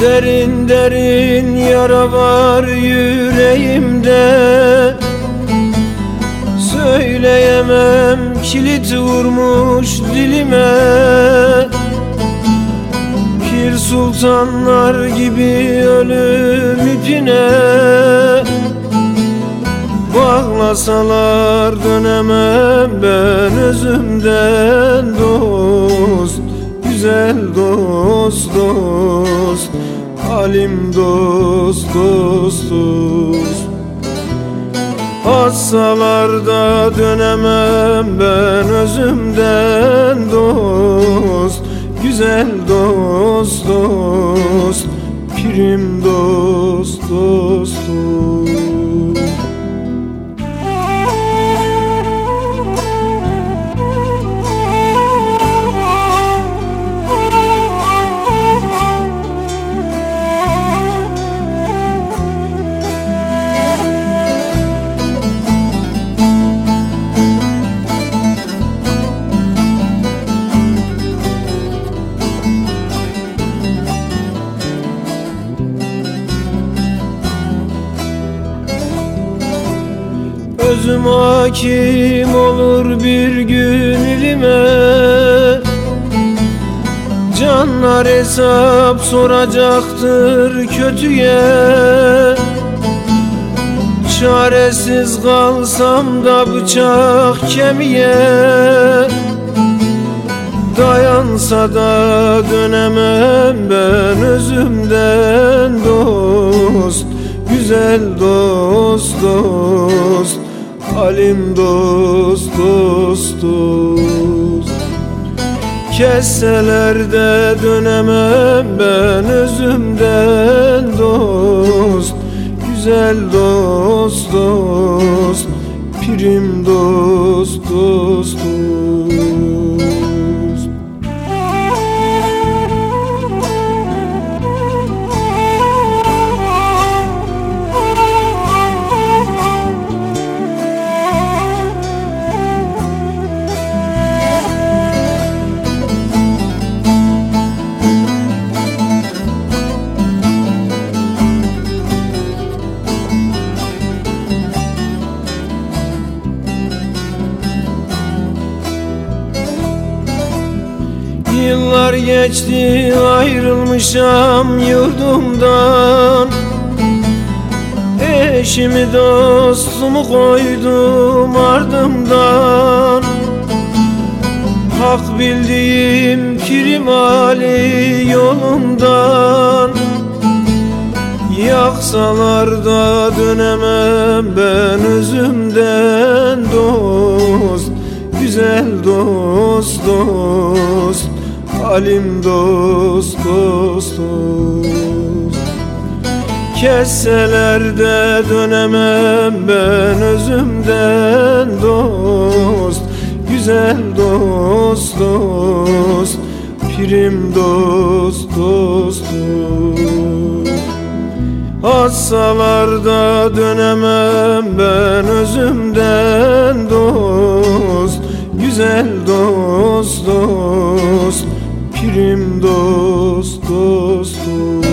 Derin derin yara var yüreğimde. Söyleyemem kilit vurmuş dilime. Pir sultanlar gibi ölüm ipine Bağlasalar dönemem ben özümden dost. Güzel dost dost Halim dost dost dost Assalar da dönemem ben özümden dost. Güzel dost dost Pirim dost dost Özüm hakim olur bir gün ilime. Canlar hesap soracaktır kötüye. Çaresiz kalsam da bıçak kemiğe. Dayansa da dönemem ben özümden dost Güzel dost dost Halim dost dost dost. Kesseler de dönemem ben özümden dost. Güzel dost dost. Pirim dost dost Yıllar geçti ayrılmışam yurdumdan. Eşimi dostumu koydum ardımdan. Hak bildiğim kirim Ali yolundan. Yaksalar da dönemem ben özümden dost Güzel dost dost Halim dost dost dost. Kesseler de dönemem ben özümden dost. Güzel dost dost Pirim dost dost. Dost Assalar da dönemem dost dost dost